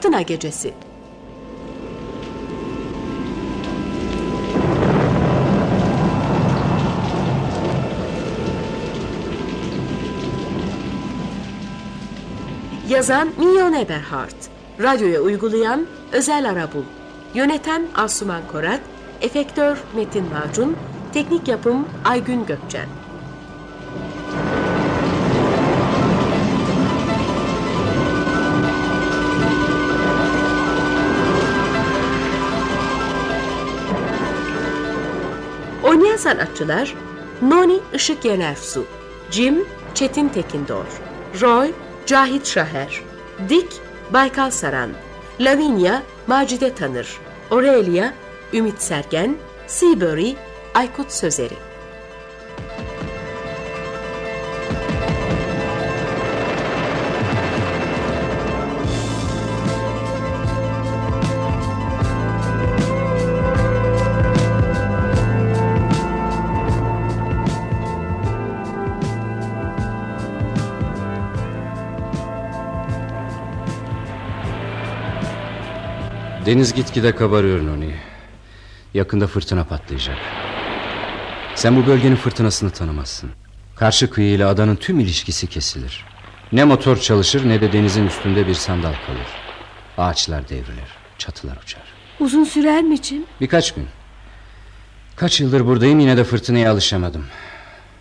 Fırtına Gecesi. Yazan Mignon Eberhardt. Radyoya uygulayan Özel Arabul. Yöneten Asuman Korat. Efektör Metin Macun. Teknik yapım Aygün Gökçen sanatçılar Noni Işık Yenersu Jim Çetin Tekindor Roy Cahit Şaher Dick Baykal Saran Lavinia Macide Tanır Aurelia Ümit Sergen Seabury Aykut Sözeri Deniz gitgide kabarıyor Noni. Yakında fırtına patlayacak. Sen bu bölgenin fırtınasını tanımazsın. Karşı kıyıyla adanın tüm ilişkisi kesilir. Ne motor çalışır ne de denizin üstünde bir sandal kalır. Ağaçlar devrilir, çatılar uçar. Uzun sürer mi Jim? Birkaç gün. Kaç yıldır buradayım yine de fırtınaya alışamadım.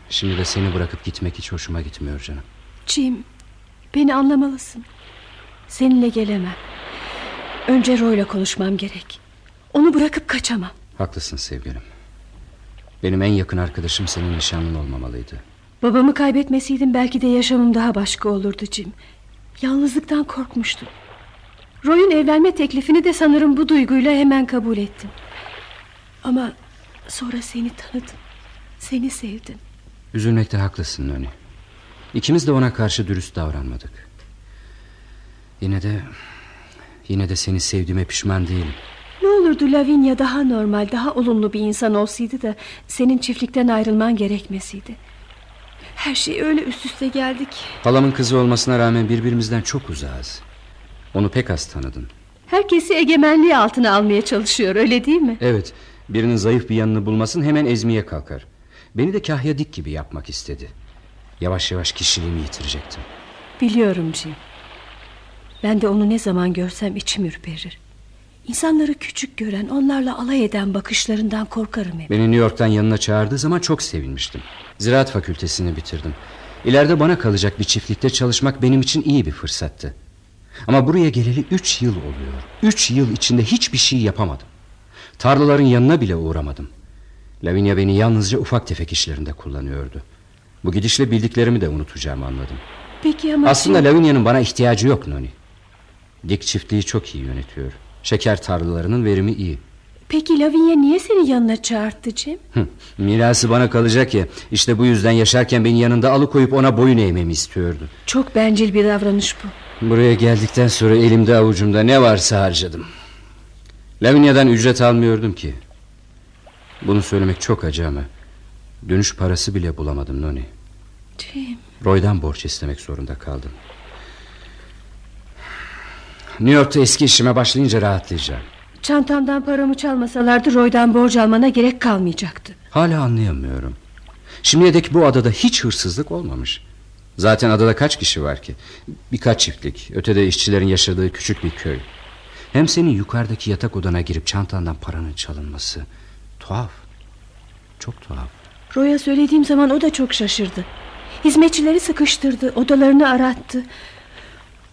Şimdi de seni bırakıp gitmek hiç hoşuma gitmiyor canım. Jim, beni anlamalısın. Seninle gelemem. Önce Roy'la konuşmam gerek. Onu bırakıp kaçamam. Haklısın sevgilim. Benim en yakın arkadaşım senin nişanlın olmamalıydı. Babamı kaybetmeseydim belki de yaşamım daha başka olurdu Jim. Yalnızlıktan korkmuştum. Roy'un evlenme teklifini de sanırım bu duyguyla hemen kabul ettim. Ama sonra seni tanıdım. Seni sevdim. Üzülmekte haklısın Noni. İkimiz de ona karşı dürüst davranmadık. Yine de... Yine de seni sevdiğime pişman değilim. Ne olurdu Lavinia daha normal, daha olumlu bir insan olsaydı da... ...senin çiftlikten ayrılman gerekmesiydi. Her şey öyle üst üste geldi ki. Halamın kızı olmasına rağmen birbirimizden çok uzağız. Onu pek az tanıdın. Herkesi egemenliği altına almaya çalışıyor öyle değil mi? Evet birinin zayıf bir yanını bulmasın hemen ezmeye kalkar. Beni de kahya dik gibi yapmak istedi. Yavaş yavaş kişiliğimi yitirecektim. Biliyorum Jim. Ben de onu ne zaman görsem içim ürperir. İnsanları küçük gören, onlarla alay eden bakışlarından korkarım hep. Beni New York'tan yanına çağırdığı zaman çok sevinmiştim. Ziraat fakültesini bitirdim. İleride bana kalacak bir çiftlikte çalışmak benim için iyi bir fırsattı. Ama buraya geleli üç yıl oluyor. Üç yıl içinde hiçbir şey yapamadım. Tarlaların yanına bile uğramadım. Lavinia beni yalnızca ufak tefek işlerinde kullanıyordu. Bu gidişle bildiklerimi de unutacağımı anladım. Peki ama... Aslında Lavinia'nın bana ihtiyacı yok Noni. Dik çiftliği çok iyi yönetiyor. Şeker tarlalarının verimi iyi. Peki Lavinia niye seni yanına çağırdı Cem? Mirası bana kalacak ya. İşte bu yüzden yaşarken beni yanında alıkoyup ona boyun eğmemi istiyordu. Çok bencil bir davranış bu. Buraya geldikten sonra elimde avucumda ne varsa harcadım. Lavinia'dan ücret almıyordum ki. Bunu söylemek çok acı ama... ...dönüş parası bile bulamadım Noni. Cem. Roy'dan borç istemek zorunda kaldım. New York'ta eski işime başlayınca rahatlayacağım. Çantamdan paramı çalmasalardı Roy'dan borç almana gerek kalmayacaktı. Hala anlayamıyorum. Şimdiye dek bu adada hiç hırsızlık olmamış. Zaten adada kaç kişi var ki? Birkaç çiftlik. Ötede işçilerin yaşadığı küçük bir köy. Hem senin yukarıdaki yatak odana girip çantandan paranın çalınması. Tuhaf. Çok tuhaf. Roy'a söylediğim zaman o da çok şaşırdı. Hizmetçileri sıkıştırdı, odalarını arattı.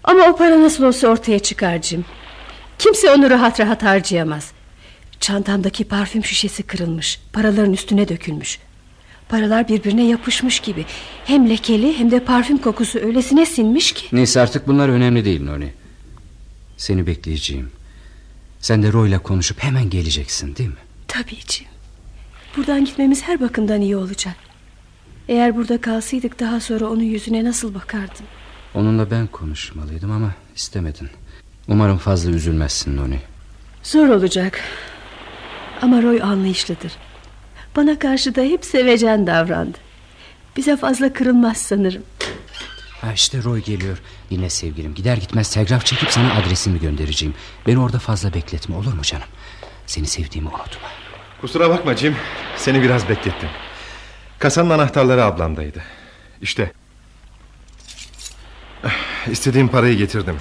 Ama o para nasıl olsa ortaya çıkar Jim. Kimse onu rahat rahat harcayamaz. Çantamdaki parfüm şişesi kırılmış. Paraların üstüne dökülmüş. Paralar birbirine yapışmış gibi. Hem lekeli hem de parfüm kokusu öylesine sinmiş ki. Neyse artık bunlar önemli değil Noni. Seni bekleyeceğim. Sen de Roy'la konuşup hemen geleceksin değil mi? Tabii Jim. Buradan gitmemiz her bakımdan iyi olacak. Eğer burada kalsaydık daha sonra onun yüzüne nasıl bakardım? Onunla ben konuşmalıydım ama istemedin. Umarım fazla üzülmezsin Noni. Zor olacak. Ama Roy anlayışlıdır. Bana karşı da hep sevecen davrandı. Bize fazla kırılmaz sanırım. Ha işte Roy geliyor. Dinle sevgilim. Gider gitmez telgraf çekip sana adresimi göndereceğim. Beni orada fazla bekletme olur mu canım? Seni sevdiğimi unutma. Kusura bakma Jim. Seni biraz beklettim. Kasanın anahtarları ablamdaydı. İşte. İstediğim parayı getirdim.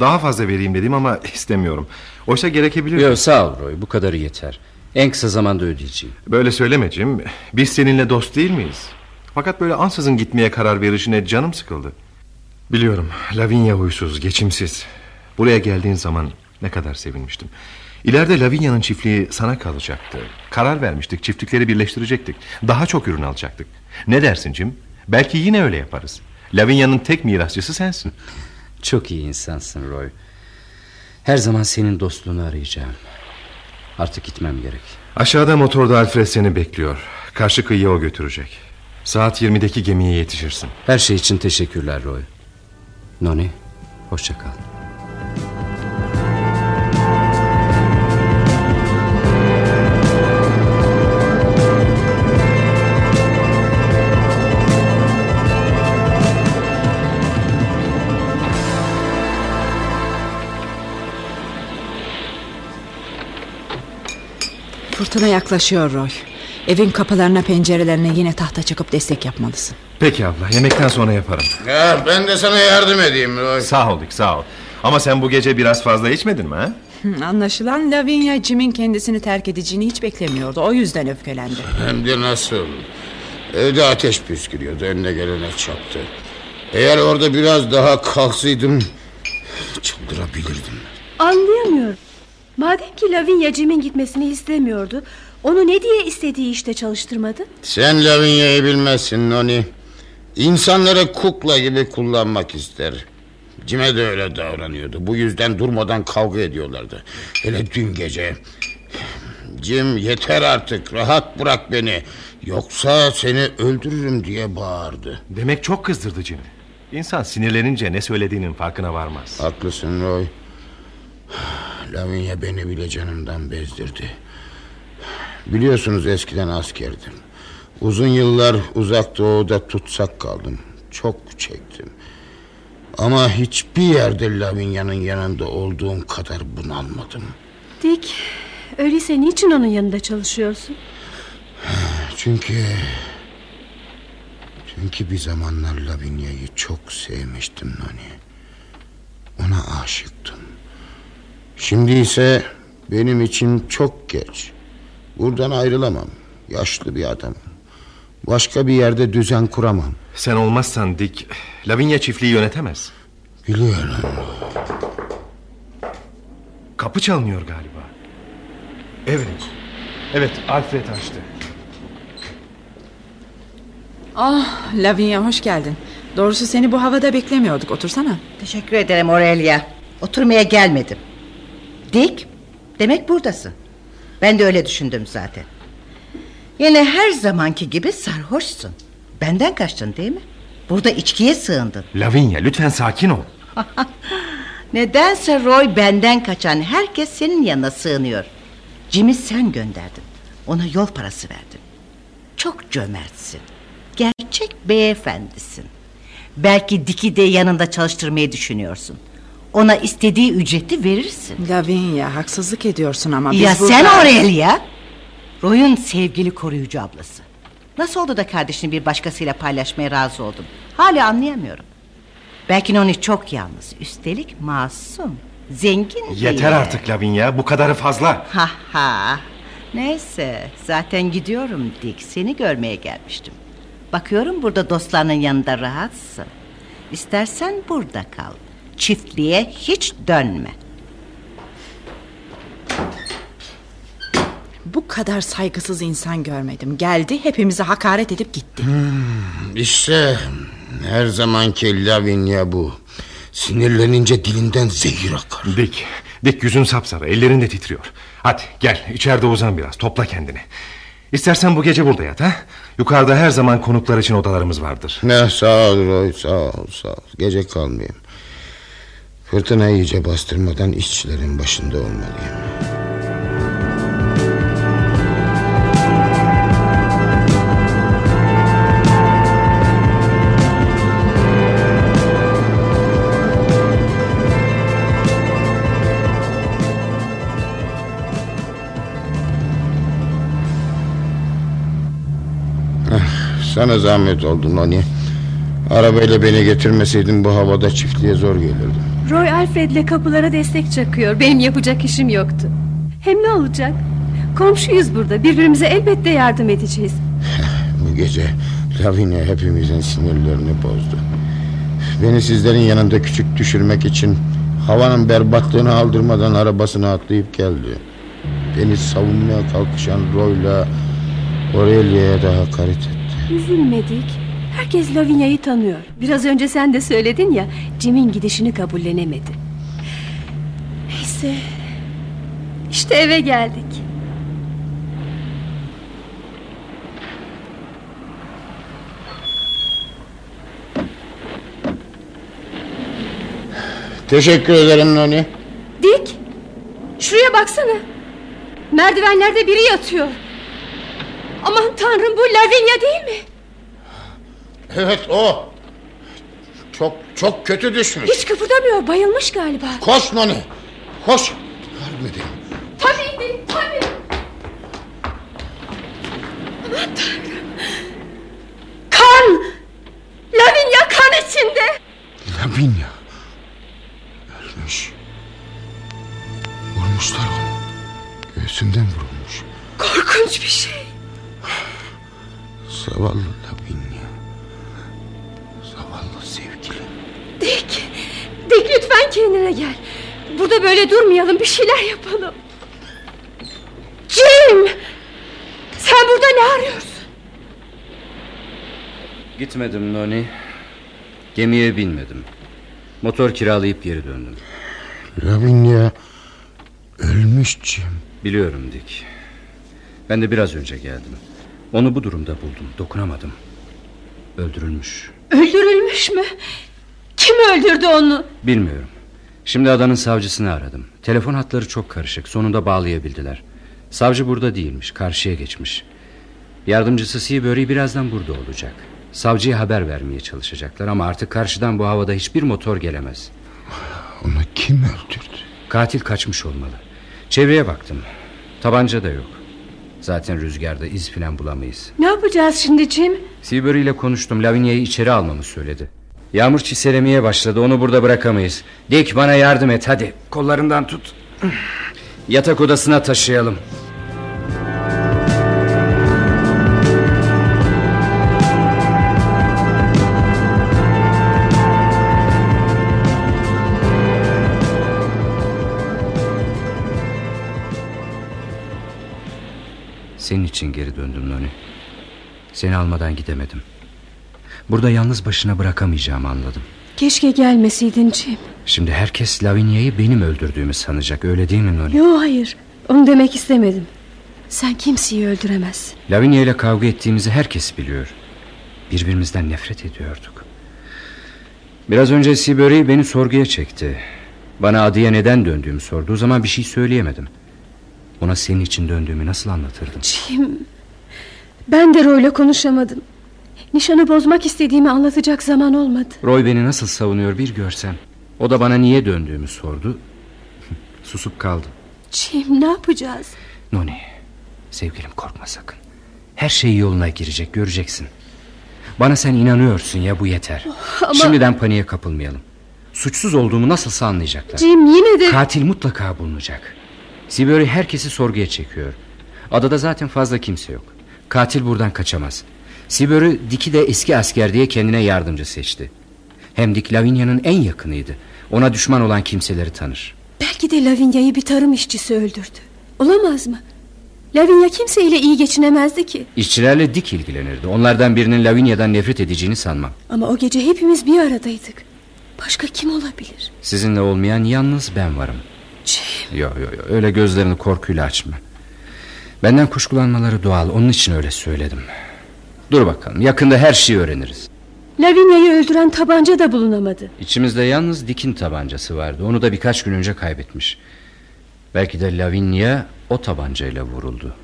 Daha fazla vereyim dedim ama istemiyorum. Oysa gerekebilir. Yok sağ ol Roy bu kadarı yeter. En kısa zamanda ödeyeceğim. Böyle söyleme Jim. Biz seninle dost değil miyiz? Fakat böyle ansızın gitmeye karar verişine canım sıkıldı. Biliyorum Lavinia huysuz, geçimsiz. Buraya geldiğin zaman ne kadar sevinmiştim. İleride Lavinia'nın çiftliği sana kalacaktı. Karar vermiştik, çiftlikleri birleştirecektik. Daha çok ürün alacaktık. Ne dersin Jim? Belki yine öyle yaparız. Lavinia'nın tek mirasçısı sensin. Çok iyi insansın Roy. Her zaman senin dostluğunu arayacağım. Artık gitmem gerek. Aşağıda motorda Alfred seni bekliyor. Karşı kıyıya o götürecek. Saat 20'deki gemiye yetişirsin. Her şey için teşekkürler Roy. Noni, hoşça kal. Fırtına yaklaşıyor Roy. Evin kapılarına pencerelerine yine tahta çıkıp destek yapmalısın. Peki abla yemekten sonra yaparım. Ya ben de sana yardım edeyim Roy. Sağ ol Dick sağ ol. Ama sen bu gece biraz fazla içmedin mi ha? Anlaşılan Lavinia Jim'in kendisini terk edeceğini hiç beklemiyordu. O yüzden öfkelendi. Hem de nasıl? Evde ateş püskürüyordu önüne gelene çaktı. Eğer orada biraz daha kalksaydım çıldırabilirdim. Anlayamıyorum. Madem ki Lavinia Jim'in gitmesini istemiyordu... ...onu ne diye istediği işte çalıştırmadı? Sen Lavinia'yı bilmezsin Noni. İnsanları kukla gibi kullanmak ister. Cime de öyle davranıyordu. Bu yüzden durmadan kavga ediyorlardı. Hele dün gece. Cim yeter artık rahat bırak beni. Yoksa seni öldürürüm diye bağırdı. Demek çok kızdırdı Jim'i. İnsan sinirlenince ne söylediğinin farkına varmaz. Haklısın Roy. Lavinia beni bile canımdan bezdirdi. Biliyorsunuz eskiden askerdim. Uzun yıllar uzak doğuda tutsak kaldım. Çok çektim. Ama hiçbir yerde Lavinia'nın yanında olduğum kadar bunalmadım. Dick, öyleyse niçin onun yanında çalışıyorsun? Çünkü... Çünkü bir zamanlar Lavinia'yı çok sevmiştim Nani. Ona aşıktım. Şimdi ise benim için çok geç. Buradan ayrılamam. Yaşlı bir adamım. Başka bir yerde düzen kuramam. Sen olmazsan Dick, Lavinia çiftliği yönetemez. Biliyorum. Kapı çalınıyor galiba. Evet. Evet, Alfred açtı. Ah Lavinia hoş geldin. Doğrusu seni bu havada beklemiyorduk. Otursana. Teşekkür ederim Aurelia. Oturmaya gelmedim. Dick, demek buradasın. Ben de öyle düşündüm zaten. Yine her zamanki gibi sarhoşsun. Benden kaçtın değil mi? Burada içkiye sığındın. Lavinia, lütfen sakin ol. Nedense Roy benden kaçan herkes senin yanına sığınıyor. Jim'i sen gönderdin. Ona yol parası verdin. Çok cömertsin. Gerçek beyefendisin. Belki Dick'i de yanında çalıştırmayı düşünüyorsun. Ona istediği ücreti verirsin. Lavinia haksızlık ediyorsun ama biz ya burada... sen Aurelia? Roy'un sevgili koruyucu ablası. Nasıl oldu da kardeşini bir başkasıyla paylaşmaya razı oldun? Hala anlayamıyorum. Belki Noni çok yalnız. Üstelik masum. Zengin Yeter artık Lavinia, bu kadarı fazla. Ha ha. Neyse zaten gidiyorum Dick. Seni görmeye gelmiştim. Bakıyorum burada dostlarının yanında rahatsın. İstersen burada kal. Çiftliğe hiç dönme. Bu kadar saygısız insan görmedim. Geldi hepimize hakaret edip gitti. İşte her zamanki Lavinia bu. Sinirlenince dilinden zehir akar. Dick, Dick yüzün sapsarı, ellerin de titriyor. Hadi gel, içeride uzan biraz, topla kendini. İstersen bu gece burada yat ha. Yukarıda her zaman konuklar için odalarımız vardır. Ne sağ ol Roy sağ ol sağ ol. Gece kalmayayım. Fırtına iyice bastırmadan işçilerin başında olmalıyım. Ah, sana zahmet oldu Nani. Arabayla beni getirmeseydin bu havada çiftliğe zor gelirdim. Roy Alfred'le kapılara destek çakıyor. Benim yapacak işim yoktu. Hem ne olacak? Komşuyuz burada. Birbirimize elbette yardım edeceğiz. Bu gece Lavinia hepimizin sinirlerini bozdu. Beni sizlerin yanında küçük düşürmek için havanın berbatlığını aldırmadan arabasına atlayıp geldi. Beni savunmaya kalkışan Roy'la Aurelia'ya da hakaret etti. Üzülmedik. Herkes Lavinia'yı tanıyor. Biraz önce sen de söyledin ya Jim'in gidişini kabullenemedi. Neyse. İşte eve geldik. Teşekkür ederim Noni. Dik. Şuraya baksana. Merdivenlerde biri yatıyor. Aman tanrım bu Lavinia değil mi? Evet o. Çok çok kötü düşmüş. Hiç kıpırdamıyor. Bayılmış galiba. Koş Noni. Koş. Yardım edeyim. Tabii Dik tabii. Aman tanrım. Kan. Lavinia kan içinde. Lavinia. Ölmüş. Vurmuşlar onu. Göğsünden vurulmuş. Korkunç bir şey. Zavallı gel. Burada böyle durmayalım bir şeyler yapalım. Jim! Sen burada ne arıyorsun? Gitmedim Noni. Gemiye binmedim. Motor kiralayıp geri döndüm. Lavinia ölmüş Jim. Biliyorum Dick. Ben de biraz önce geldim. Onu bu durumda buldum. Dokunamadım. Öldürülmüş. Öldürülmüş mü? Kim öldürdü onu? Bilmiyorum. Şimdi adanın savcısını aradım. Telefon hatları çok karışık. Sonunda bağlayabildiler. Savcı burada değilmiş. Karşıya geçmiş. Yardımcısı Seabury birazdan burada olacak. Savcıya haber vermeye çalışacaklar ama artık karşıdan bu havada hiçbir motor gelemez. Onu kim öldürdü? Katil kaçmış olmalı. Çevreye baktım. Tabanca da yok. Zaten rüzgarda iz filan bulamayız. Ne yapacağız şimdi Jim? Seabury ile konuştum. Lavinia'yı içeri almamı söyledi. Yağmur çiselemeye başladı. Onu burada bırakamayız. Dick bana yardım et hadi. Kollarından tut. Yatak odasına taşıyalım. Senin için geri döndüm Noni. Seni almadan gidemedim. Burada yalnız başına bırakamayacağımı anladım. Keşke gelmeseydin Jim. Şimdi herkes Lavinia'yı benim öldürdüğümü sanacak öyle değil mi Noni? Yo hayır. Onu demek istemedim. Sen kimseyi öldüremezsin. Lavinia ile kavga ettiğimizi herkes biliyor. Birbirimizden nefret ediyorduk. Biraz önce Seabury beni sorguya çekti. Bana adıya neden döndüğümü sorduğu zaman bir şey söyleyemedim. Ona senin için döndüğümü nasıl anlatırdım? Jim. Ben de Roy'la konuşamadım. Nişanı bozmak istediğimi anlatacak zaman olmadı. Roy beni nasıl savunuyor bir görsen. O da bana niye döndüğümü sordu. Susup kaldım. Jim ne yapacağız? Noni, sevgilim korkma sakın. Her şey yoluna girecek göreceksin. Bana sen inanıyorsun ya bu yeter. ama- Şimdiden paniğe kapılmayalım. Suçsuz olduğumu nasılsa anlayacaklar. Jim yine de... Katil mutlaka bulunacak. Sibury herkesi sorguya çekiyor. Adada zaten fazla kimse yok. Katil buradan kaçamaz. Sibury Dick'i de eski asker diye kendine yardımcı seçti. Hem Dick Lavinia'nın en yakınıydı. Ona düşman olan kimseleri tanır. Belki de Lavinia'yı bir tarım işçisi öldürdü. Olamaz mı? Lavinia kimseyle iyi geçinemezdi ki. İşçilerle Dick ilgilenirdi. Onlardan birinin Lavinia'dan nefret edeceğini sanmam. Ama o gece hepimiz bir aradaydık. Başka kim olabilir? Sizinle olmayan yalnız ben varım. Jim. Yok yok yo, öyle gözlerini korkuyla açma. Benden kuşkulanmaları doğal. Onun için öyle söyledim. Dur bakalım yakında her şeyi öğreniriz. Lavinia'yı öldüren tabanca da bulunamadı. İçimizde yalnız Dick'in tabancası vardı. Onu da birkaç gün önce kaybetmiş. Belki de Lavinia o tabancayla vuruldu.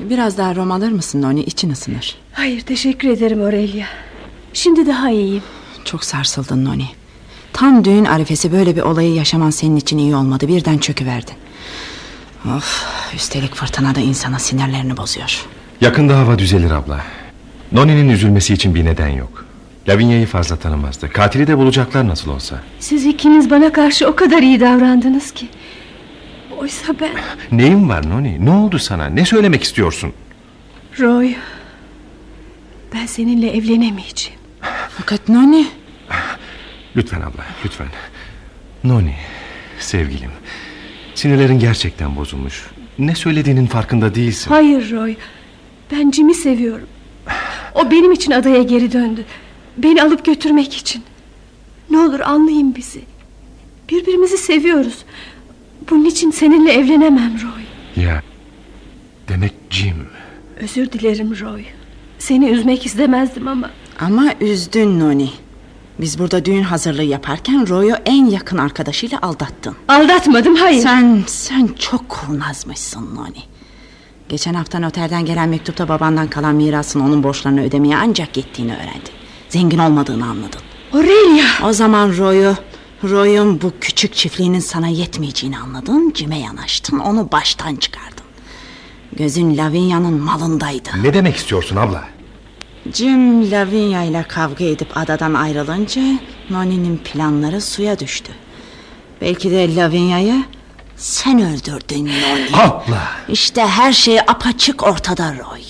Biraz daha rom alır mısın Noni? İçin ısınır. Hayır teşekkür ederim Aurelia. Şimdi daha iyiyim. Çok sarsıldın Noni. Tam düğün arifesi böyle bir olayı yaşaman senin için iyi olmadı. Birden çöküverdin. Of, üstelik fırtına da insana sinirlerini bozuyor. Yakında hava düzelir abla. Noni'nin üzülmesi için bir neden yok. Lavinia'yı fazla tanımazdı. Katili de bulacaklar nasıl olsa. Siz ikiniz bana karşı o kadar iyi davrandınız ki. Oysa ben... Neyin var Noni? Ne oldu sana? Ne söylemek istiyorsun? Roy... Ben seninle evlenemeyeceğim. Fakat Noni... Lütfen abla, lütfen. Noni, sevgilim. Sinirlerin gerçekten bozulmuş. Ne söylediğinin farkında değilsin. Hayır Roy. Ben Jim'i seviyorum. O benim için adaya geri döndü. Beni alıp götürmek için. Ne olur anlayın bizi. Birbirimizi seviyoruz. Bunun için seninle evlenemem Roy. Ya, demek Jim. Özür dilerim Roy. Seni üzmek istemezdim ama... Ama üzdün Noni. Biz burada düğün hazırlığı yaparken Roy'u en yakın arkadaşıyla aldattın. Aldatmadım hayır. Sen sen çok kurnazmışsın Noni. Geçen hafta noterden gelen mektupta babandan kalan mirasın onun borçlarını ödemeye ancak yettiğini öğrendi. Zengin olmadığını anladın. Aurelia. O zaman Roy'u Roy'un bu küçük çiftliğinin sana yetmeyeceğini anladın. Cime yanaştın onu baştan çıkardın. Gözün Lavinia'nın malındaydı. Ne demek istiyorsun abla? Jim Lavinia ile kavga edip adadan ayrılınca Noni'nin planları suya düştü. Belki de Lavinia'yı sen öldürdün Noni. Abla! İşte her şey apaçık ortada Roy.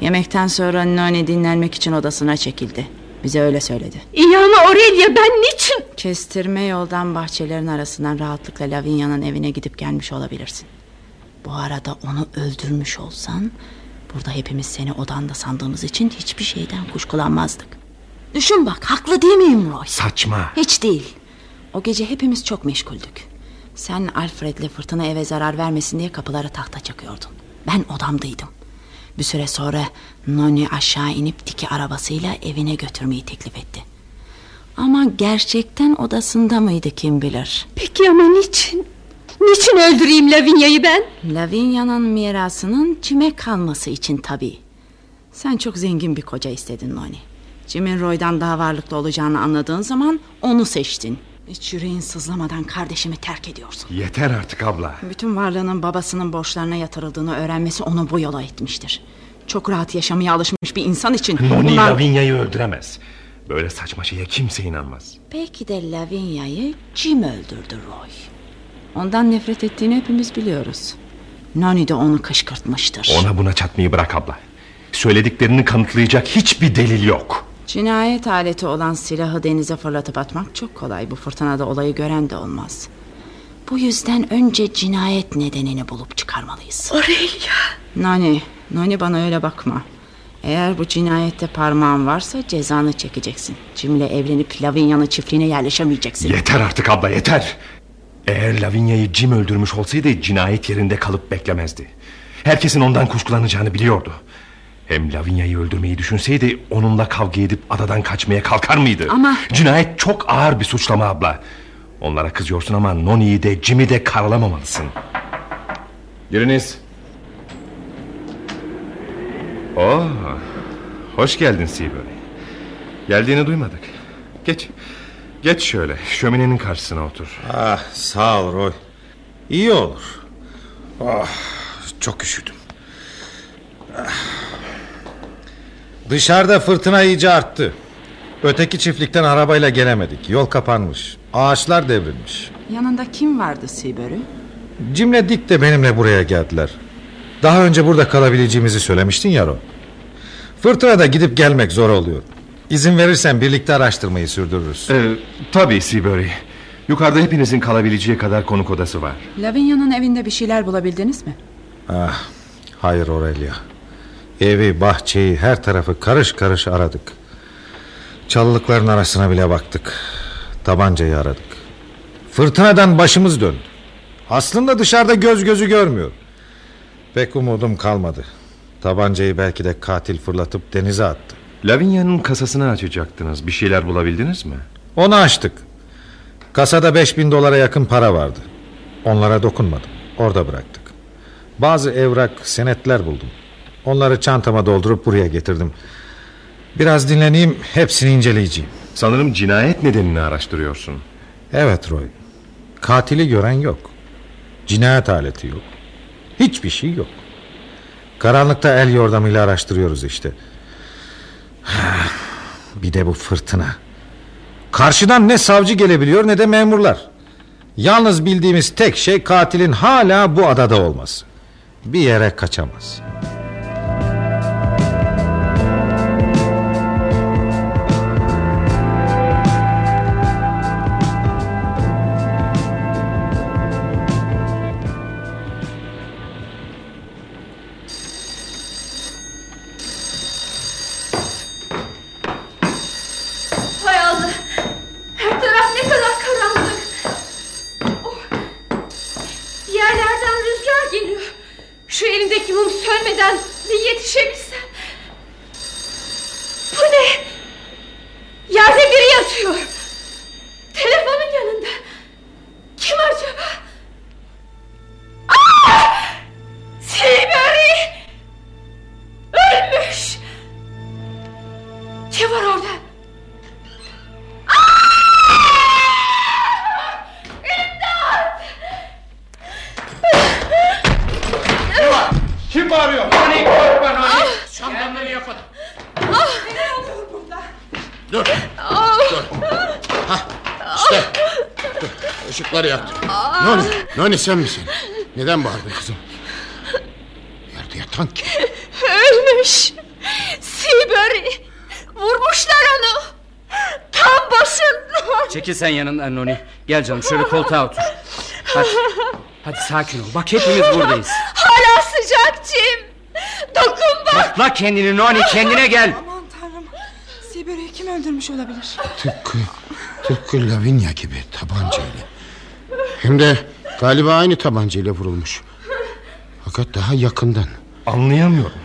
Yemekten sonra Noni dinlenmek için odasına çekildi. Bize öyle söyledi. İyi ama Aurelia ben niçin... Kestirme yoldan bahçelerin arasından rahatlıkla Lavinia'nın evine gidip gelmiş olabilirsin. Bu arada onu öldürmüş olsan... ...burada hepimiz seni odanda sandığımız için hiçbir şeyden kuşkulanmazdık. Düşün bak haklı değil miyim Roy? Saçma. Hiç değil. O gece hepimiz çok meşguldük. Sen Alfred'le fırtına eve zarar vermesin diye kapılara tahta çakıyordun. Ben odamdaydım. Bir süre sonra Noni aşağı inip diki arabasıyla evine götürmeyi teklif etti. Ama gerçekten odasında mıydı kim bilir. Peki ama niçin? Niçin öldüreyim Lavinia'yı ben? Lavinia'nın mirasının Cim'e kalması için tabii. Sen çok zengin bir koca istedin Noni. Jim'in Roy'dan daha varlıklı olacağını anladığın zaman onu seçtin. Hiç yüreğin sızlamadan kardeşimi terk ediyorsun. Yeter artık abla. Bütün varlığının babasının borçlarına yatırıldığını öğrenmesi onu bu yola itmiştir. Çok rahat yaşamaya alışmış bir insan için... Noni bundan- Lavinia'yı öldüremez. Böyle saçma şeye kimse inanmaz. Belki de Lavinia'yı Jim öldürdü Roy. Ondan nefret ettiğini hepimiz biliyoruz. Noni de onu kışkırtmıştır. Ona buna çatmayı bırak abla. Söylediklerini kanıtlayacak hiçbir delil yok. Cinayet aleti olan silahı denize fırlatıp atmak çok kolay. Bu fırtınada olayı gören de olmaz. Bu yüzden önce cinayet nedenini bulup çıkarmalıyız. Aurelia. Nani, Nani bana öyle bakma. Eğer bu cinayette parmağın varsa cezanı çekeceksin. Jim'le evlenip Lavinia'nın çiftliğine yerleşemeyeceksin. Yeter artık abla yeter. Eğer Lavinia'yı Jim öldürmüş olsaydı cinayet yerinde kalıp beklemezdi. Herkesin ondan kuşkulanacağını biliyordu. Hem Lavinia'yı öldürmeyi düşünseydi onunla kavga edip adadan kaçmaya kalkar mıydı? Ama- Cinayet çok ağır bir suçlama abla. Onlara kızıyorsun ama Noni'yi de Jim'i de karalamamalısın. Giriniz. Oo, hoş geldin Seabury. Geldiğini duymadık. Geç. Geç şöyle şöminenin karşısına otur. Ah sağ ol Roy. İyi olur. Ah, çok üşüdüm. Ah. Dışarıda fırtına iyice arttı. Öteki çiftlikten arabayla gelemedik. Yol kapanmış. Ağaçlar devrilmiş. Yanında kim vardı Sibörü? Cimle Dik de benimle buraya geldiler. Daha önce burada kalabileceğimizi söylemiştin ya Roy. Fırtınada gidip gelmek zor oluyor. İzin verirsen birlikte araştırmayı sürdürürüz. Ee, tabii Seabury. Yukarıda hepinizin kalabileceği kadar konuk odası var. Lavinia'nın evinde bir şeyler bulabildiniz mi? Ah, hayır Aurelia. Evi, bahçeyi, her tarafı karış karış aradık. Çalılıkların arasına bile baktık. Tabancayı aradık. Fırtınadan başımız döndü. Aslında dışarıda göz gözü görmüyor. Pek umudum kalmadı. Tabancayı belki de katil fırlatıp denize attı. Lavinia'nın kasasını açacaktınız. Bir şeyler bulabildiniz mi? Onu açtık. Kasada 5000 dolara yakın para vardı. Onlara dokunmadım. Orada bıraktık. Bazı evrak, senetler buldum. Onları çantama doldurup buraya getirdim. Biraz dinleneyim, hepsini inceleyeceğim. Sanırım cinayet nedenini araştırıyorsun. Evet Roy. Katili gören yok. Cinayet aleti yok. Hiçbir şey yok. Karanlıkta el yordamıyla araştırıyoruz işte. Bir de bu fırtına. Karşıdan ne savcı gelebiliyor ne de memurlar. Yalnız bildiğimiz tek şey katilin hala bu adada olması. Bir yere kaçamaz. Şu elimdeki mum sönmeden yetişebilsem. Bu ne? Yerde biri yatıyor. Telefonun Noni, Noni sen misin? Neden bağırdın kızım? Yerde yatan kim? Ölmüş. Seabury. Vurmuşlar onu. Tam başında. Çekil sen yanından Noni. Gel canım şöyle koltuğa otur. Hadi. Hadi sakin ol. Bak hepimiz buradayız. Hala sıcak Jim. Dokun bak. La kendini Noni kendine gel. Aman tanrım. Sibir'i kim öldürmüş olabilir? Tıpkı, tıpkı Lavinia gibi tabancayla. Hem de galiba aynı tabancayla vurulmuş. Fakat daha yakından. Anlayamıyorum.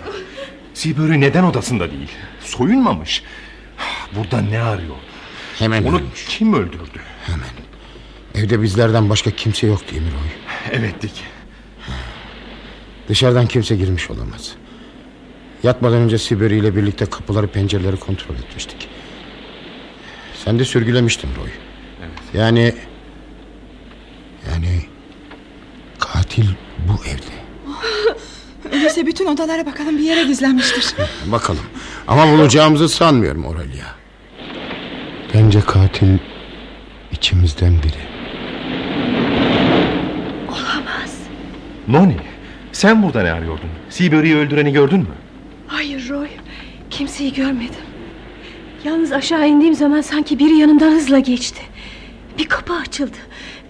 Seabury neden odasında değil? Soyunmamış. Burada ne arıyor? Hemen Onu ölmüş. kim öldürdü? Evde bizlerden başka kimse yok değil mi Roy? Evet Dick. Dışarıdan kimse girmiş olamaz. Yatmadan önce Siberi ile birlikte kapıları pencereleri kontrol etmiştik. Sen de sürgülemiştin Roy. Yani... Yani... Katil bu evde. Öyleyse bütün odalara bakalım bir yere gizlenmiştir. Bakalım. Ama bulacağımızı sanmıyorum Aurelia. Bence katil içimizden biri. Noni sen burada ne arıyordun? Seabury'i öldüreni gördün mü? Hayır Roy. Kimseyi görmedim. Yalnız aşağı indiğim zaman sanki biri yanımdan hızla geçti. Bir kapı açıldı.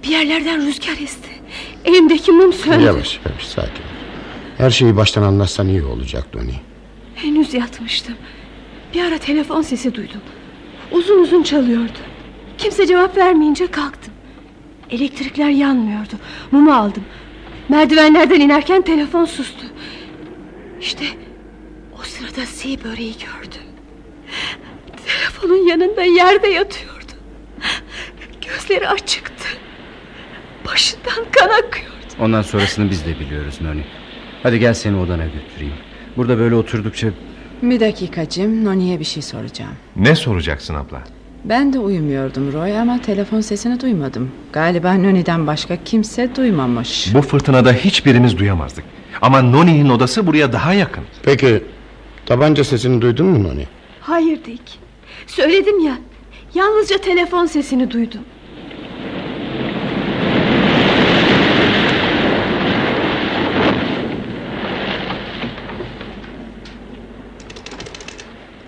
Bir yerlerden rüzgar esti. Elimdeki mum söndü. Yavaş yavaş sakin. Her şeyi baştan anlatsan iyi olacak Doni. Henüz yatmıştım. Bir ara telefon sesi duydum. Uzun uzun çalıyordu. Kimse cevap vermeyince kalktım. Elektrikler yanmıyordu. Mumu aldım. Merdivenlerden inerken telefon sustu. İşte o sırada Seabury'i gördüm. Telefonun yanında yerde yatıyordu. Gözleri açıktı. Başından kan akıyordu. Ondan sonrasını biz de biliyoruz Noni. Hadi gel seni odana götüreyim. Burada böyle oturdukça Bir dakika Jim, Noni'ye bir şey soracağım. Ne soracaksın abla? Ben de uyumuyordum Roy ama telefon sesini duymadım. Galiba Noni'den başka kimse duymamış. Bu fırtınada hiçbirimiz duyamazdık. Ama Noni'nin odası buraya daha yakın. Peki tabanca sesini duydun mu Noni? Hayır Dick. Söyledim ya. Yalnızca telefon sesini duydum.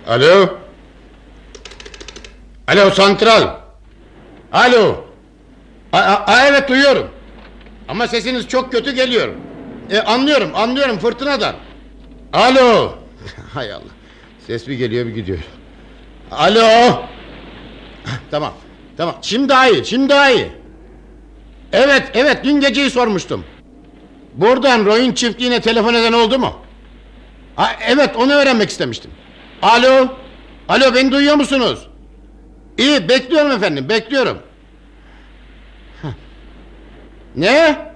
Alo. Alo santral. Alo. A, a- a, evet duyuyorum. Ama sesiniz çok kötü geliyor. E, anlıyorum anlıyorum fırtınadan. Alo. Hay Allah. Ses bir geliyor bir gidiyor. Alo. Tamam. Tamam. Şimdi daha iyi. Şimdi daha iyi. Evet evet dün geceyi sormuştum. Buradan Roy'un çiftliğine telefon eden oldu mu? Ha, evet onu öğrenmek istemiştim. Alo. Alo beni duyuyor musunuz? İyi bekliyorum efendim bekliyorum. Heh. Ne?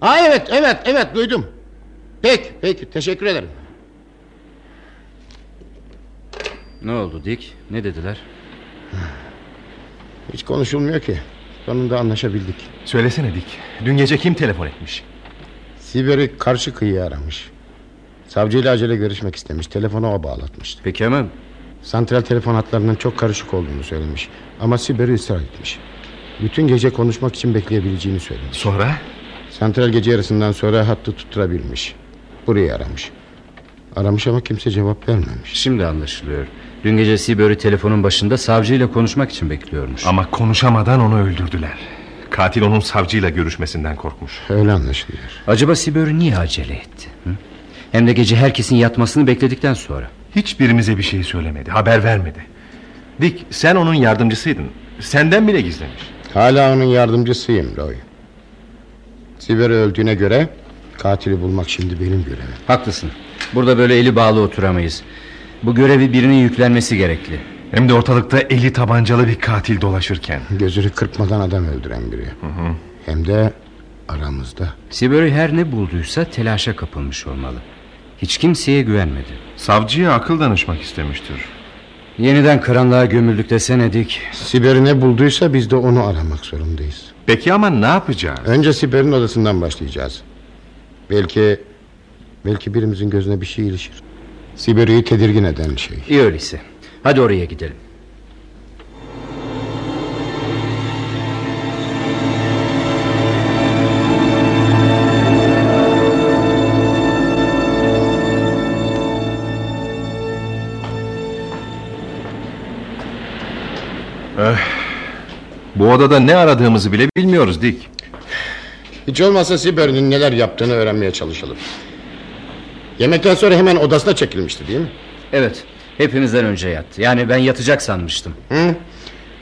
Ha evet evet evet duydum. Peki peki teşekkür ederim. ne oldu Dick? Ne dediler? Hiç konuşulmuyor ki. Sonunda anlaşabildik. Söylesene Dik. Dün gece kim telefon etmiş? Siber'i karşı kıyıya aramış. Savcıyla acele görüşmek istemiş. Telefonu o bağlatmıştı. Peki ama Santral telefon hatlarının çok karışık olduğunu söylemiş. Ama Siber'i ısrar etmiş. Bütün gece konuşmak için bekleyebileceğini söylemiş. Sonra? Santral gece yarısından sonra hattı tutturabilmiş. Burayı aramış. Aramış ama kimse cevap vermemiş. şimdi anlaşılıyor. Dün gece Sibör'ü telefonun başında savcıyla konuşmak için bekliyormuş. Ama konuşamadan onu öldürdüler. Katil onun savcıyla görüşmesinden korkmuş. Öyle anlaşılıyor. Acaba Sibör'ü niye acele etti? Hı? Hem de gece herkesin yatmasını bekledikten sonra. Hiçbirimize bir şey söylemedi, haber vermedi. Dik, sen onun yardımcısıydın. Senden bile gizlemiş. Hala onun yardımcısıyım Roy. Siber öldüğüne göre katili bulmak şimdi benim görevim. Haklısın. Burada böyle eli bağlı oturamayız. Bu görevi birinin yüklenmesi gerekli. Hem de ortalıkta eli tabancalı bir katil dolaşırken. Gözünü kırpmadan adam öldüren biri. Hem de aramızda. Sibör'ü her ne bulduysa telaşa kapılmış olmalı. Hiç kimseye güvenmedi. Savcıya akıl danışmak istemiştir. Yeniden karanlığa gömüldük desene Dik. Siber'i ne bulduysa biz de onu aramak zorundayız. Peki ama ne yapacağız? Önce Siber'in odasından başlayacağız. Belki belki birimizin gözüne bir şey ilişir. Siber'i tedirgin eden şey. İyi öyleyse. Hadi oraya gidelim. Bu odada ne aradığımızı bile bilmiyoruz Dik. Hiç olmazsa Siber'in neler yaptığını öğrenmeye çalışalım. Yemekten sonra hemen odasına çekilmişti değil mi? Evet. Hepimizden önce yattı. Yani ben yatacak sanmıştım. Hı?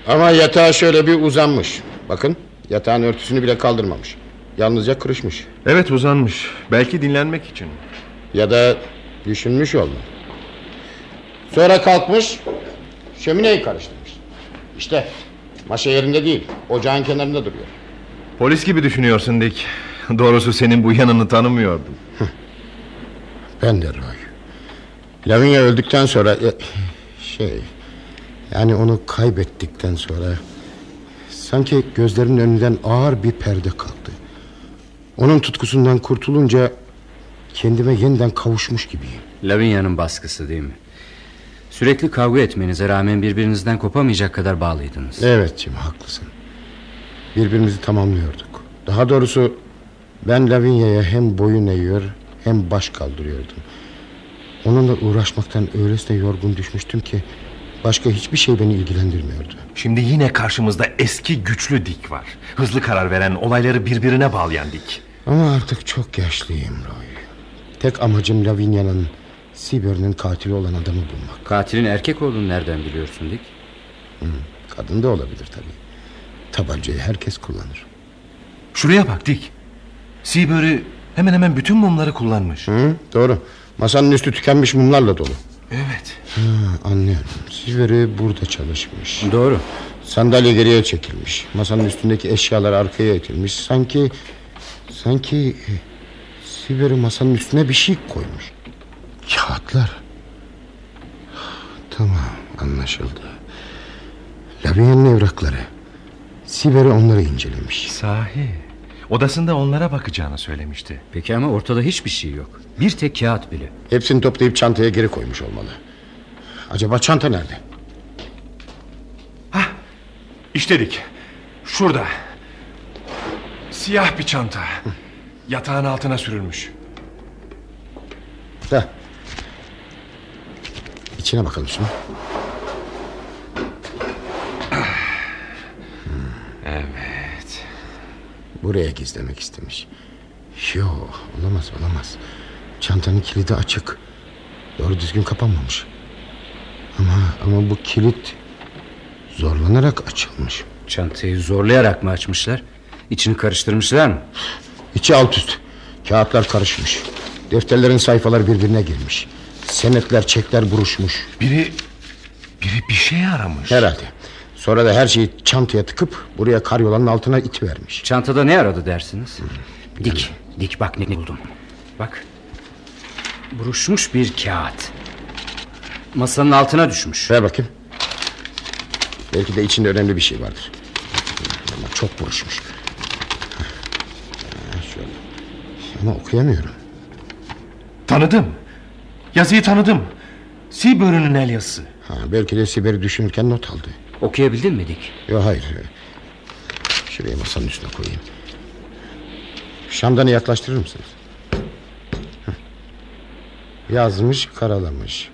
Ama yatağa şöyle bir uzanmış. Bakın yatağın örtüsünü bile kaldırmamış. Yalnızca kırışmış. Evet uzanmış. Belki dinlenmek için. Ya da düşünmüş olmalı. Sonra kalkmış şömineyi karıştırmış. İşte maşa yerinde değil ocağın kenarında duruyor. Polis gibi düşünüyorsun Dik. Doğrusu senin bu yanını tanımıyordum. Ben de Roy. Lavinia öldükten sonra e, şey yani onu kaybettikten sonra sanki gözlerimin önünden ağır bir perde kalktı. Onun tutkusundan kurtulunca kendime yeniden kavuşmuş gibiyim. Lavinia'nın baskısı değil mi? Sürekli kavga etmenize rağmen birbirinizden kopamayacak kadar bağlıydınız. Evet Jim haklısın. Birbirimizi tamamlıyorduk. Daha doğrusu ben Lavinia'ya hem boyun eğiyor hem baş kaldırıyordum. Onunla uğraşmaktan öylesine yorgun düşmüştüm ki başka hiçbir şey beni ilgilendirmiyordu. Şimdi yine karşımızda eski güçlü Dik var. Hızlı karar veren, olayları birbirine bağlayan Dik. Ama artık çok yaşlıyım Roy. Tek amacım Lavinia'nın Sibir'in katili olan adamı bulmak. Katilin erkek olduğunu nereden biliyorsun Dik? Kadın da olabilir tabii. Tabancayı herkes kullanır. Şuraya bak Dik. Seabird hemen hemen bütün mumları kullanmış. Hı, doğru. Masanın üstü tükenmiş mumlarla dolu. Evet. Ha, anlıyorum. Siveri burada çalışmış. Doğru. Sandalye geriye çekilmiş. Masanın üstündeki eşyalar arkaya itilmiş. Sanki... Sanki... e, Siveri masanın üstüne bir şey koymuş. Kağıtlar. Tamam anlaşıldı. Lavinia'nın evrakları. Siveri onları incelemiş. Sahi. Odasında onlara bakacağını söylemişti. Peki ama ortada hiçbir şey yok. Bir tek kağıt bile. Hepsini toplayıp çantaya geri koymuş olmalı. Acaba çanta nerede? İşte Dik. Şurada. Siyah bir çanta. Yatağın altına sürülmüş. Da. İçine bakalım şunu. Evet. Buraya gizlemek istemiş. Yo olamaz olamaz. Çantanın kilidi açık. Doğru düzgün kapanmamış. Ama ama bu kilit zorlanarak açılmış. Çantayı zorlayarak mı açmışlar? İçini karıştırmışlar mı? İçi alt üst. Kağıtlar karışmış. Defterlerin sayfaları birbirine girmiş. Senetler, çekler buruşmuş. Biri... Biri bir şey aramış. Herhalde. Sonra da her şeyi çantaya tıkıp buraya karyolanın altına itivermiş. Çantada ne aradı dersiniz? Dik, dik bak ne buldum. Bak. Buruşmuş bir kağıt. Masanın altına düşmüş. Ver bakayım. Belki de içinde önemli bir şey vardır. çok buruşmuş. Şöyle. Ama okuyamıyorum. Tanıdım. Yazıyı tanıdım. Seabury'nin el yazısı. Ha, belki de Siber'i düşünürken not aldı. Okuyabildin mi Dick? Yok hayır. Şuraya masanın üstüne koyayım. Şamdanı yaklaştırır mısınız? Yazmış karalamış.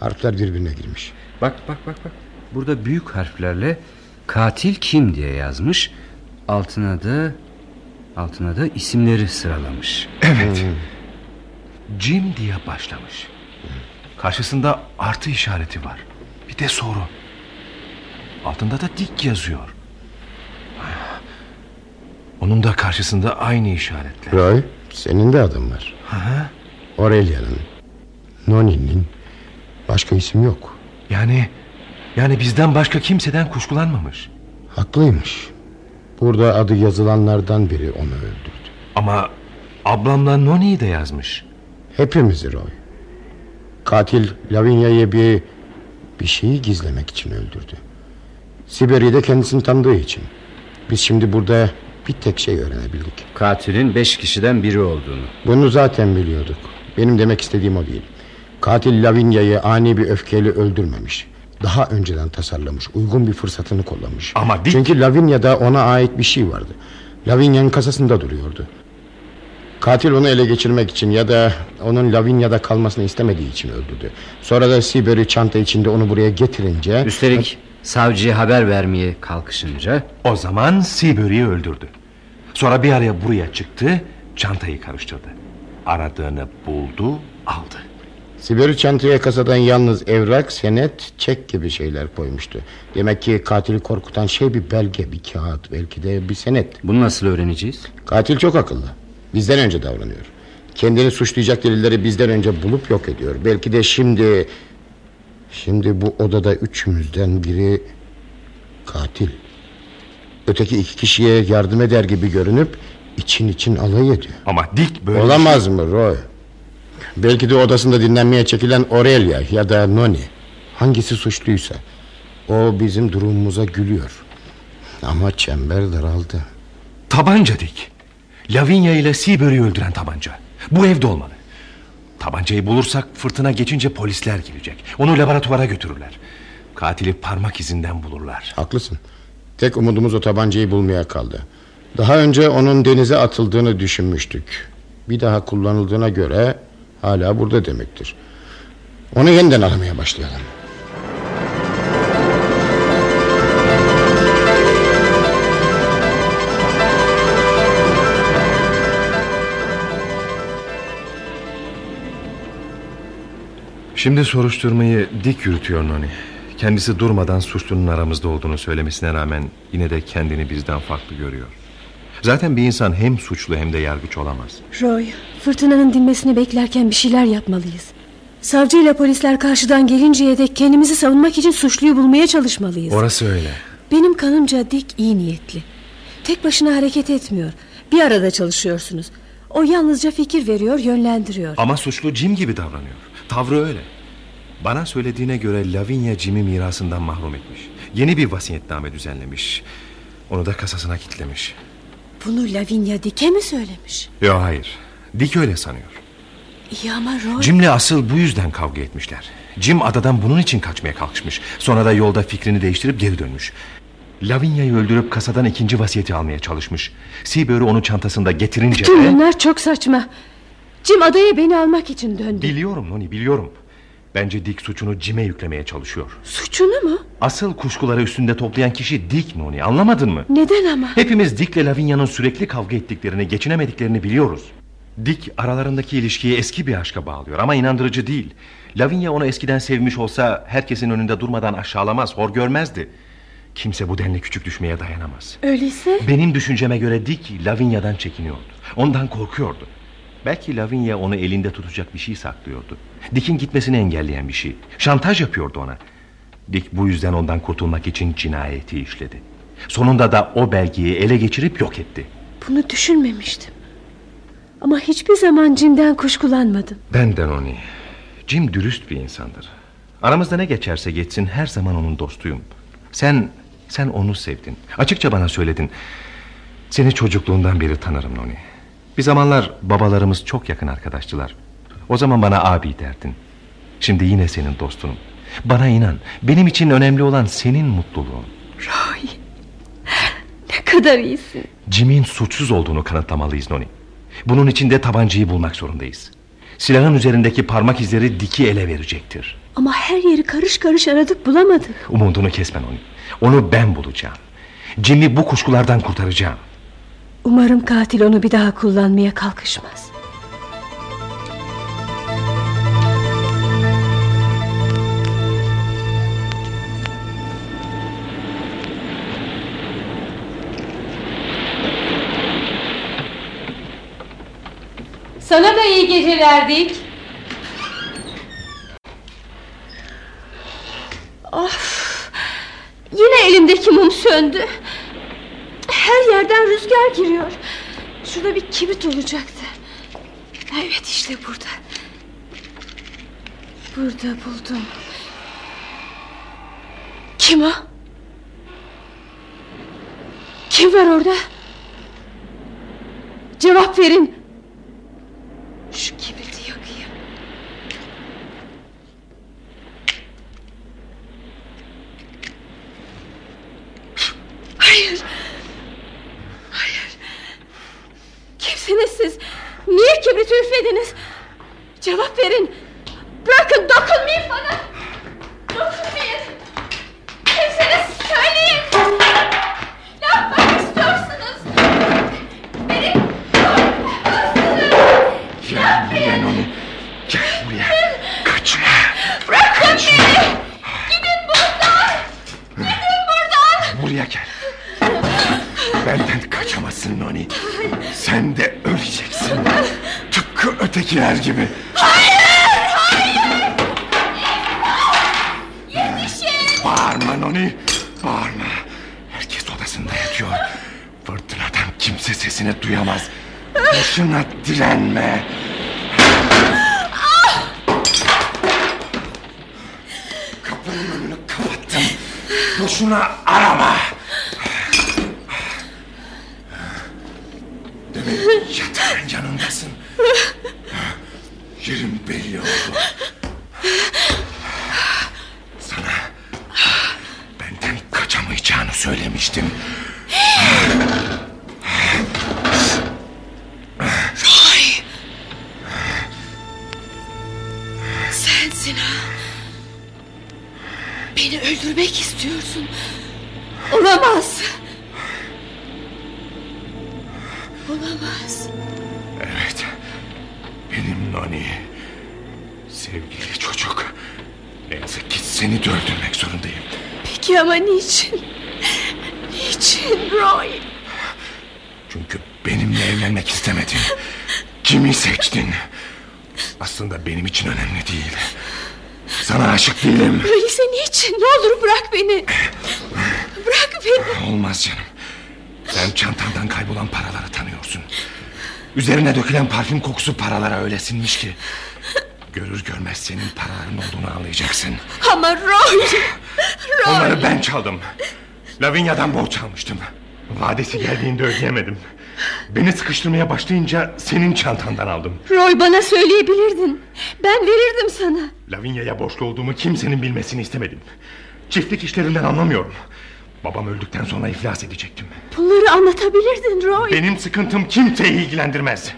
Harfler birbirine girmiş. Bak bak bak bak. Burada büyük harflerle katil kim diye yazmış. Altına da altına da isimleri sıralamış. Evet. Jim diye başlamış. Karşısında artı işareti var. Bir de soru. Altında da dik yazıyor. Onun da karşısında aynı işaretler. Roy senin de adın var. Aurelia'nın. Noni'nin. Başka isim yok. Yani yani bizden başka kimseden kuşkulanmamış. Haklıymış. Burada adı yazılanlardan biri onu öldürdü. Ama ablamla Noni'yi de yazmış. Hepimizi Roy. Katil Lavinia'yı bir bir şeyi gizlemek için öldürdü. Siberi'de kendisini tanıdığı için. Biz şimdi burada bir tek şey öğrenebildik. Katilin beş kişiden biri olduğunu. Bunu zaten biliyorduk. Benim demek istediğim o değil. Katil Lavinia'yı ani bir öfkeyle öldürmemiş. Daha önceden tasarlamış, uygun bir fırsatını kullanmış. Ama Dick- Çünkü Lavinia'da ona ait bir şey vardı. Lavinia'nın kasasında duruyordu. Katil onu ele geçirmek için ya da onun Lavinia'da kalmasını istemediği için öldürdü. Sonra da Siber'i çanta içinde onu buraya getirince... Üstelik savcıya haber vermeye kalkışınca O zaman Seabury'i öldürdü. Sonra bir araya buraya çıktı, çantayı karıştırdı. Aradığını buldu, aldı. Siberi çantaya kasadan yalnız evrak, senet, çek gibi şeyler koymuştu. Demek ki katili korkutan şey bir belge, bir kağıt, belki de bir senet. bunu nasıl öğreneceğiz? Katil çok akıllı. Bizden önce davranıyor. Kendini suçlayacak delilleri bizden önce bulup yok ediyor. Belki de şimdi... Şimdi bu odada üçümüzden biri katil. Öteki iki kişiye yardım eder gibi görünüp için için alay ediyor. Ama Dick böyle... Olamaz mı Roy? Belki de odasında dinlenmeye çekilen Aurelia ya da Noni. Hangisi suçluysa. O bizim durumumuza gülüyor. Ama çember daraldı. Tabanca Dick. Lavinia ile Seabury'i öldüren tabanca. Bu evde olmalı. Tabancayı bulursak fırtına geçince polisler gelecek. Onu laboratuvara götürürler. Katili parmak izinden bulurlar. Haklısın. Tek umudumuz o tabancayı bulmaya kaldı. Daha önce onun denize atıldığını düşünmüştük. Bir daha kullanıldığına göre hala burada demektir. Onu yeniden aramaya başlayalım. Şimdi soruşturmayı Dick yürütüyor Noni. Kendisi durmadan suçlunun aramızda olduğunu söylemesine rağmen yine de kendini bizden farklı görüyor. Zaten bir insan hem suçlu hem de yargıç olamaz. Roy, fırtınanın dinmesini beklerken bir şeyler yapmalıyız. Savcıyla polisler karşıdan gelinceye dek kendimizi savunmak için suçluyu bulmaya çalışmalıyız. Orası öyle. Benim kanımca Dick iyi niyetli. Tek başına hareket etmiyor. Bir arada çalışıyorsunuz. O yalnızca fikir veriyor, yönlendiriyor. Ama suçlu Jim gibi davranıyor. Tavrı öyle. Bana söylediğine göre Lavinia Jim'i mirasından mahrum etmiş. Yeni bir vasiyetname düzenlemiş. Onu da kasasına kilitlemiş. Bunu Lavinia Dick'e mi söylemiş? Yok hayır. Dick öyle sanıyor. İyi ama Roy... Jim'le asıl bu yüzden kavga etmişler. Jim adadan bunun için kaçmaya kalkışmış. Sonra da yolda fikrini değiştirip geri dönmüş. Lavinia'yı öldürüp kasadan ikinci vasiyeti almaya çalışmış. Seabury onu çantasında getirince Tüm de... bunlar çok saçma. Jim adaya beni almak için döndü. Biliyorum Noni biliyorum. Bence Dick suçunu Jim'e yüklemeye çalışıyor. Suçunu mu? Asıl kuşkuları üstünde toplayan kişi Dick Noni anlamadın mı? Neden ama? Hepimiz Dick'le Lavinia'nın sürekli kavga ettiklerini, geçinemediklerini biliyoruz. Dick aralarındaki ilişkiyi eski bir aşka bağlıyor ama inandırıcı değil. Lavinia onu eskiden sevmiş olsa herkesin önünde durmadan aşağılamaz, hor görmezdi. Kimse bu denli küçük düşmeye dayanamaz. Öyleyse Benim düşünceme göre Dick Lavinia'dan çekiniyordu. Ondan korkuyordu. Belki Lavinia onu elinde tutacak bir şey saklıyordu. Dick'in gitmesini engelleyen bir şey. Şantaj yapıyordu ona. Dick bu yüzden ondan kurtulmak için cinayeti işledi. Sonunda da o belgeyi ele geçirip yok etti. bunu düşünmemiştim. Ama hiçbir zaman Jim'den kuşkulanmadım. Benden onu. Jim dürüst bir insandır. Aramızda ne geçerse geçsin her zaman onun dostuyum. Sen Sen onu sevdin. Açıkça bana söyledin. Seni çocukluğundan beri tanırım Noni. Bir zamanlar babalarımız çok yakın arkadaştılar. O zaman bana abi derdin. Şimdi yine senin dostunum. Bana inan. Benim için önemli olan senin mutluluğun. Roy. Ne kadar iyisin. Jim'in suçsuz olduğunu kanıtlamalıyız Noni. Bunun için de tabancayı bulmak zorundayız. Silahın üzerindeki parmak izleri Diki ele verecektir. Ama her yeri karış karış aradık bulamadık. Umudunu kesme Noni. Onu ben bulacağım. Jim'i bu kuşkulardan kurtaracağım. Umarım katil onu bir daha kullanmaya kalkışmaz. Sana da iyi geceler Dik. Of! Yine elimdeki mum söndü. Her yerden rüzgar giriyor. Şurada bir kibrit olacaktı. Evet işte burada. Burada buldum. Kim o? Kim var orada? Cevap verin. Şu kibriti yakayım. Hayır. Kimsiniz siz? Niye kibrit üflediniz? Cevap verin. Bırakın dokunmayın bana. Dokunmayın. Kimsiniz söyleyin. Ne yapmak istiyorsunuz? Beni korkutuyorsunuz. Gel buraya Noni. Gel buraya. Kaçma. Bırakın beni. Gidin buradan. Gidin buradan. Buraya gel. Benden kaçamazsın Noni. Sen de öleceksin. Tıpkı ötekiler gibi. Yetişin. Bağırma Noni. Bağırma. Herkes odasında yatıyor. Fırtınadan kimse sesini duyamaz. Boşuna direnme. Kapının önünü kapattım. Boşuna arama. Sensin ha. Beni öldürmek istiyorsun. Olamaz. Olamaz. Evet. Benim Noni. Sevgili çocuk. Ne yazık ki seni de öldürmek zorundayım. Peki ama niçin? Niçin Roy? Çünkü benimle evlenmek istemedin. Kimi seçtin? Aslında benim için önemli değil. Sana aşık değilim. Öyleyse niçin? Ne olur bırak beni. Bırak beni. Olmaz canım. Sen çantandan kaybolan paraları tanıyorsun. Üzerine dökülen parfüm kokusu paralara öyle sinmiş ki... ...görür görmez senin paraların olduğunu anlayacaksın. Ama Roy. Roy. Onları ben çaldım. Lavinia'dan borç almıştım. Vadesi geldiğinde ödeyemedim. Beni sıkıştırmaya başlayınca senin çantandan aldım. Roy bana söyleyebilirdin. Ben verirdim sana. Lavinia'ya borçlu olduğumu kimsenin bilmesini istemedim. Çiftlik işlerinden anlamıyorum. Babam öldükten sonra iflas edecektim. Bunları anlatabilirdin Roy. Benim sıkıntım kimseyi ilgilendirmez.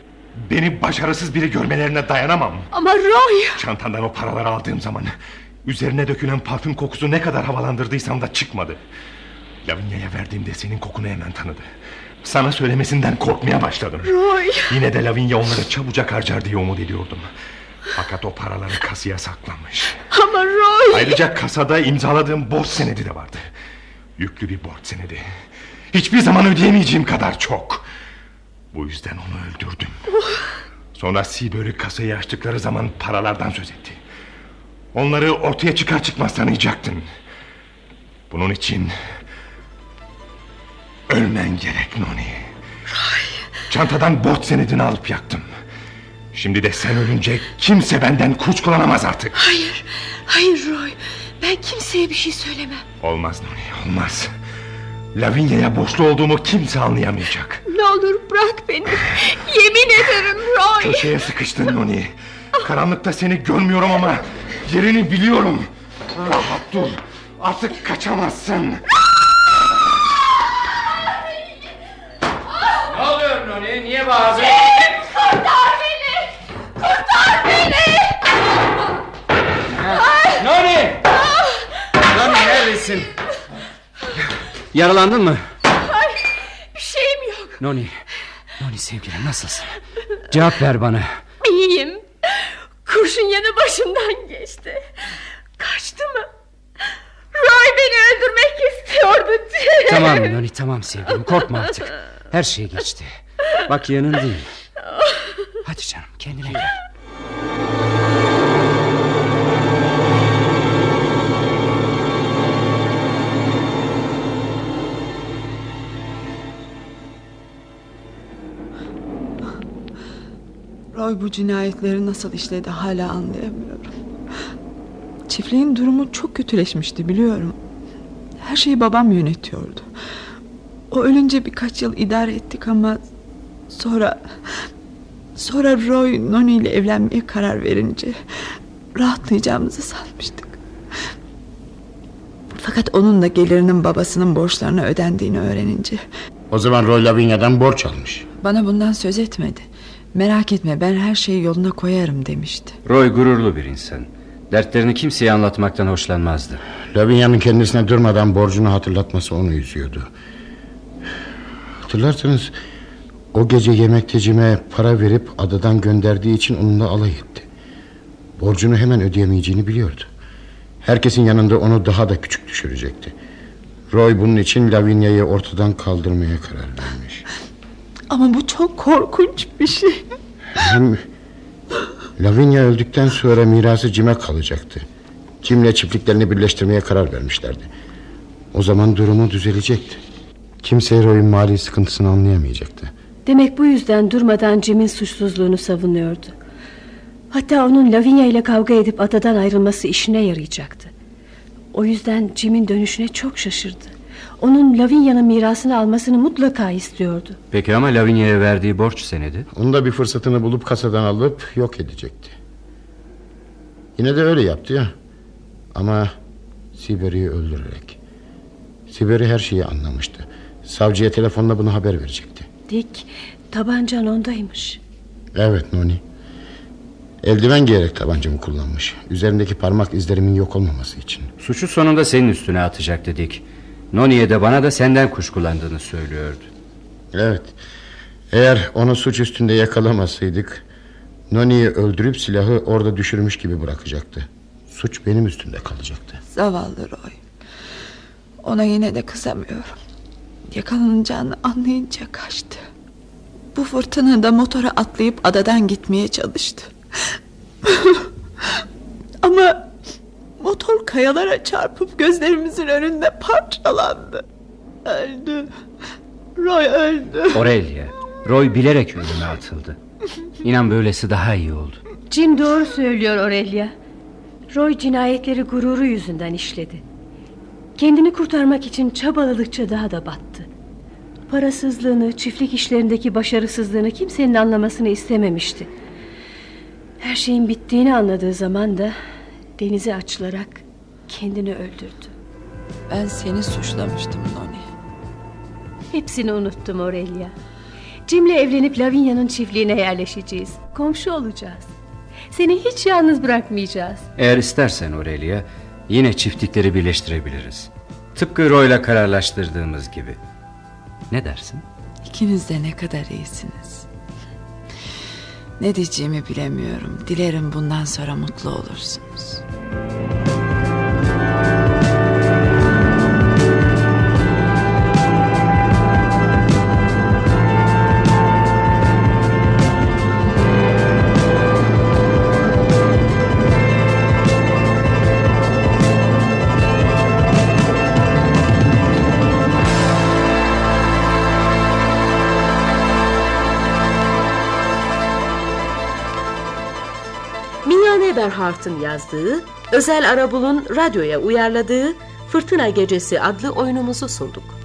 Beni başarısız biri görmelerine dayanamam. Ama Roy. Çantandan o paraları aldığım zaman... ...üzerine dökülen parfüm kokusu ne kadar havalandırdıysam da çıkmadı. Lavinia'ya verdiğimde senin kokunu hemen tanıdı. Sana söylemesinden korkmaya başladım. Roy. Yine de Lavinia onları çabucak harcar diye umut ediyordum. Fakat o paraları kasaya saklamış. Ama Roy. Ayrıca kasada imzaladığım borç senedi de vardı. Yüklü bir borç senedi. Hiçbir zaman ödeyemeyeceğim kadar çok. Bu yüzden onu öldürdüm. Sonra Seabury kasayı açtıkları zaman paralardan söz etti. Onları ortaya çıkar çıkmaz tanıyacaktın. Bunun için... Ölmen gerek Noni. Çantadan borç senedini alıp yaktım. Şimdi de sen ölünce kimse benden kuşkulanamaz artık. Hayır. Hayır Roy. Ben kimseye bir şey söylemem. Olmaz Noni olmaz. Lavinia'ya borçlu olduğumu kimse anlayamayacak. Ne olur bırak beni. Yemin ederim Roy. Köşeye sıkıştın Noni. Karanlıkta seni görmüyorum ama yerini biliyorum. Rahat dur. Artık kaçamazsın. Noni? Niye bağırdın? Kurtar beni. Kurtar beni. Noni! Noni neredesin? Yaralandın mı? Bir şeyim yok. Noni, Noni sevgilim nasılsın? Cevap ver bana. İyiyim. Kurşun yanı başımdan geçti. Kaçtı mı? Roy beni öldürmek istiyordu. Tamam Noni tamam sevgilim korkma artık. Her şey geçti. Bak yanındayım. Hadi canım kendine gel. Roy bu cinayetleri nasıl işledi hala anlayamıyorum. Çiftliğin durumu çok kötüleşmişti biliyorum. Her şeyi babam yönetiyordu. O ölünce birkaç yıl idare ettik ama sonra sonra Roy Noni ile evlenmeye karar verince rahatlayacağımızı sanmıştık. Fakat onun da gelirinin babasının borçlarına ödendiğini öğrenince O zaman Roy Lavinia'dan borç almış. bana bundan söz etmedi. Merak etme ben her şeyi yoluna koyarım demişti. Roy gururlu bir insan. Dertlerini kimseye anlatmaktan hoşlanmazdı. Lavinia'nın kendisine durmadan borcunu hatırlatması onu üzüyordu. Hatırlarsanız o gece yemektecime para verip adadan gönderdiği için onunla alay etti. Borcunu hemen ödeyemeyeceğini biliyordu. Herkesin yanında onu daha da küçük düşürecekti. Roy bunun için Lavinia'yı ortadan kaldırmaya karar vermiş. Ama bu çok korkunç bir şey. Hem Lavinia öldükten sonra mirası Jim'e kalacaktı. Jim'le çiftliklerini birleştirmeye karar vermişlerdi. O zaman durumu düzelecekti. Kimse Roy'un mali sıkıntısını anlayamayacaktı. Demek bu yüzden durmadan Jim'in suçsuzluğunu savunuyordu. Hatta onun Lavinia ile kavga edip adadan ayrılması işine yarayacaktı. O yüzden Jim'in dönüşüne çok şaşırdı. Onun Lavinia'nın mirasını almasını mutlaka istiyordu. Peki ama Lavinia'ya verdiği borç senedi? Onun da bir fırsatını bulup kasadan alıp yok edecekti. Yine de öyle yaptı ya. Ama Siberi'yi öldürerek. Siberi her şeyi anlamıştı. Savcıya telefonla bunu haber verecekti. Dick, tabancan ondaymış. Evet Noni. Eldiven giyerek tabancamı kullanmış. Üzerindeki parmak izlerimin yok olmaması için. Suçu sonunda senin üstüne atacaktı Dick. Noni'ye de bana da senden kuşkulandığını söylüyordu. Evet. Eğer onu suç üstünde yakalamasaydık... Noni'yi öldürüp silahı orada düşürmüş gibi bırakacaktı. Suç benim üstümde kalacaktı. Zavallı Roy. Ona yine de kızamıyorum. Yakalanacağını anlayınca kaçtı. Bu fırtınada motora atlayıp adadan gitmeye çalıştı. Ama motor kayalara çarpıp gözlerimizin önünde parçalandı. Öldü. Roy öldü. Aurelia, Roy bilerek ölüme atıldı. İnan böylesi daha iyi oldu. Jim doğru söylüyor Aurelia. Roy cinayetleri gururu yüzünden işledi. Kendini kurtarmak için çabaladıkça daha da battı. Parasızlığını, çiftlik işlerindeki başarısızlığını kimsenin anlamasını istememişti. Her şeyin bittiğini anladığı zaman da denize açılarak kendini öldürdü. Ben seni suçlamıştım Noni. Hepsini unuttum Aurelia. Jim'le evlenip Lavinia'nın çiftliğine yerleşeceğiz. Komşu olacağız. Seni hiç yalnız bırakmayacağız. Eğer istersen Aurelia, yine çiftlikleri birleştirebiliriz. Tıpkı Roy'la kararlaştırdığımız gibi. Ne dersin? İkiniz de ne kadar iyisiniz. Ne diyeceğimi bilemiyorum. Dilerim bundan sonra mutlu olursunuz. Eberhardt'ın yazdığı, Özel Arabul'un radyoya uyarladığı Fırtına Gecesi adlı oyunumuzu sunduk.